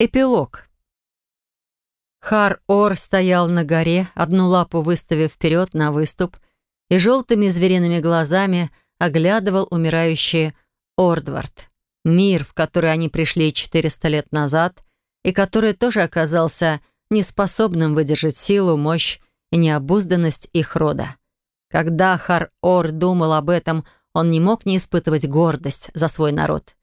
Эпилог. Хар-Ор стоял на горе, одну лапу выставив вперед на выступ, и желтыми звериными глазами оглядывал умирающий Ордвард. Мир, в который они пришли 400 лет назад, и который тоже оказался неспособным выдержать силу, мощь и необузданность их рода. Когда Хар-Ор думал об этом, он не мог не испытывать гордость за свой народ.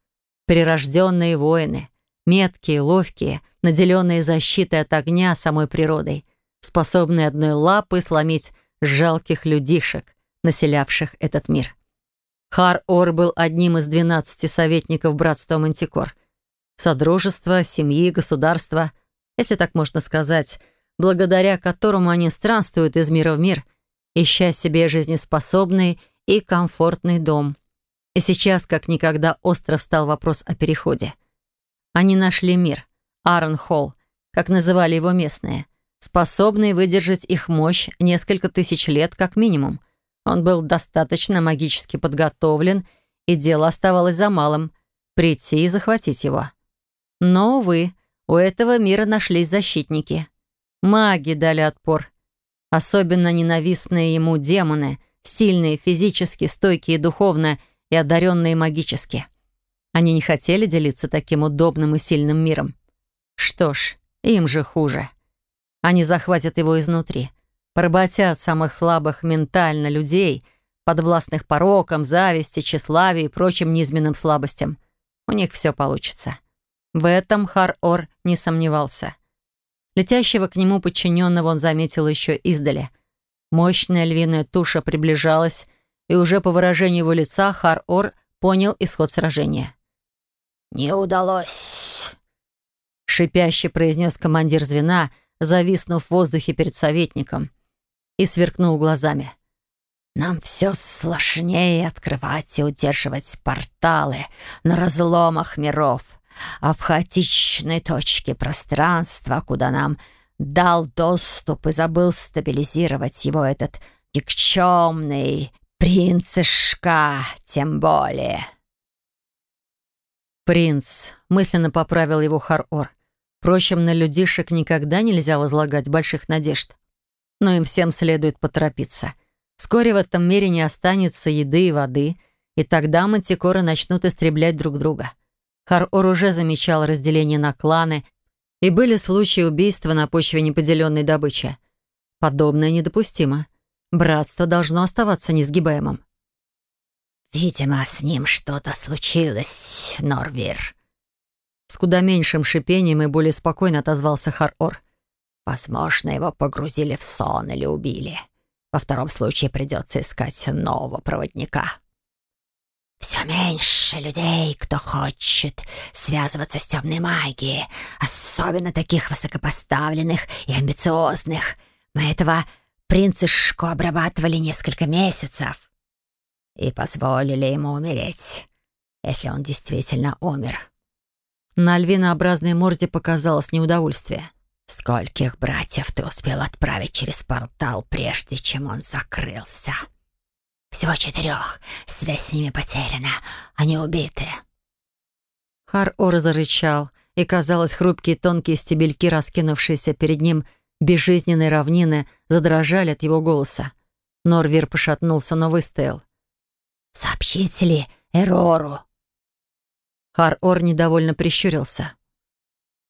Прирожденные воины — Меткие, ловкие, наделенные защитой от огня самой природой, способные одной лапой сломить жалких людишек, населявших этот мир. Хар-Ор был одним из двенадцати советников братства Мантикор. Содружества, семьи, государства, если так можно сказать, благодаря которому они странствуют из мира в мир, ища себе жизнеспособный и комфортный дом. И сейчас, как никогда, остро встал вопрос о переходе — они нашли мир, Аарон как называли его местные, способный выдержать их мощь несколько тысяч лет как минимум. Он был достаточно магически подготовлен, и дело оставалось за малым — прийти и захватить его. Но, увы, у этого мира нашлись защитники. Маги дали отпор. Особенно ненавистные ему демоны, сильные физически, стойкие духовно и одаренные магически. Они не хотели делиться таким удобным и сильным миром. Что ж, им же хуже. Они захватят его изнутри, поработят самых слабых ментально людей, подвластных порокам, зависти, тщеславию и прочим низменным слабостям. У них все получится. В этом Хар-Ор не сомневался. Летящего к нему подчиненного он заметил еще издали. Мощная львиная туша приближалась, и уже по выражению его лица Хар-Ор понял исход сражения. «Не удалось», — шипяще произнес командир звена, зависнув в воздухе перед советником, и сверкнул глазами. «Нам все сложнее открывать и удерживать порталы на разломах миров, а в хаотичной точке пространства, куда нам дал доступ и забыл стабилизировать его этот никчемный принцешка, тем более». «Принц», — мысленно поправил его Хар-Ор. Впрочем, на людишек никогда нельзя возлагать больших надежд. Но им всем следует поторопиться. Вскоре в этом мире не останется еды и воды, и тогда мантикоры начнут истреблять друг друга. Хар-Ор уже замечал разделение на кланы, и были случаи убийства на почве неподеленной добычи. Подобное недопустимо. Братство должно оставаться несгибаемым. «Видимо, с ним что-то случилось, Норвир». С куда меньшим шипением и более спокойно отозвался Хар-Ор. «Возможно, его погрузили в сон или убили. Во втором случае придется искать нового проводника». «Все меньше людей, кто хочет связываться с темной магией, особенно таких высокопоставленных и амбициозных. Мы этого принцешку обрабатывали несколько месяцев и позволили ему умереть, если он действительно умер». На львинообразной морде показалось неудовольствие. «Скольких братьев ты успел отправить через портал, прежде чем он закрылся?» «Всего четырех. Связь с ними потеряна. Они убиты». Хар-Ор зарычал, и, казалось, хрупкие тонкие стебельки, раскинувшиеся перед ним безжизненной равнины, задрожали от его голоса. Норвир пошатнулся, но выстоял. «Сообщите ли Эрору?» Хар-Ор недовольно прищурился.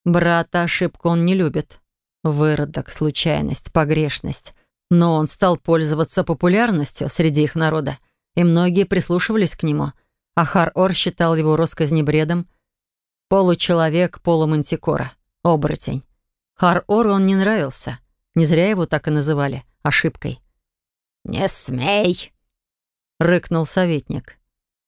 Брата ошибку он не любит. Выродок, случайность, погрешность. Но он стал пользоваться популярностью среди их народа, и многие прислушивались к нему, а Хар-Ор считал его росказни бредом. Получеловек, полумантикора, оборотень. Хар-Ору он не нравился. Не зря его так и называли ошибкой. «Не смей!» — рыкнул советник.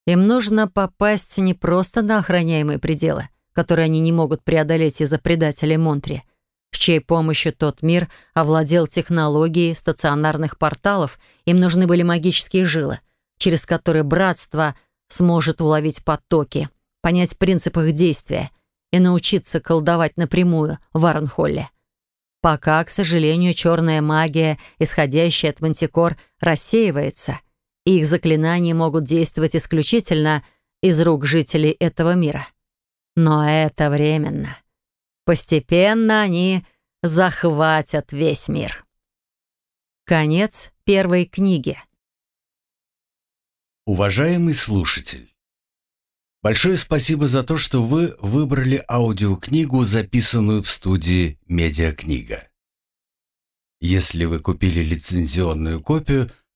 «Им нужно попасть не просто на охраняемые пределы, которые они не могут преодолеть из-за предателей Монтри, с чьей помощью тот мир овладел технологией стационарных порталов, им нужны были магические жилы, через которые братство сможет уловить потоки, понять принцип их действия и научиться колдовать напрямую в Арнхолле. Пока, к сожалению, черная магия, исходящая от мантикор, рассеивается — их заклинания могут действовать исключительно из рук жителей этого мира. Но это временно. Постепенно они захватят весь мир. Конец первой книги. Уважаемый слушатель, большое спасибо за то, что вы выбрали аудиокнигу, записанную в студии «Медиакнига». Если вы купили лицензионную копию,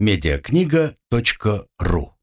mediakнига.ру